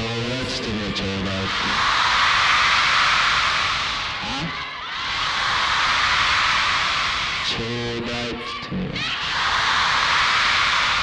so let's do it,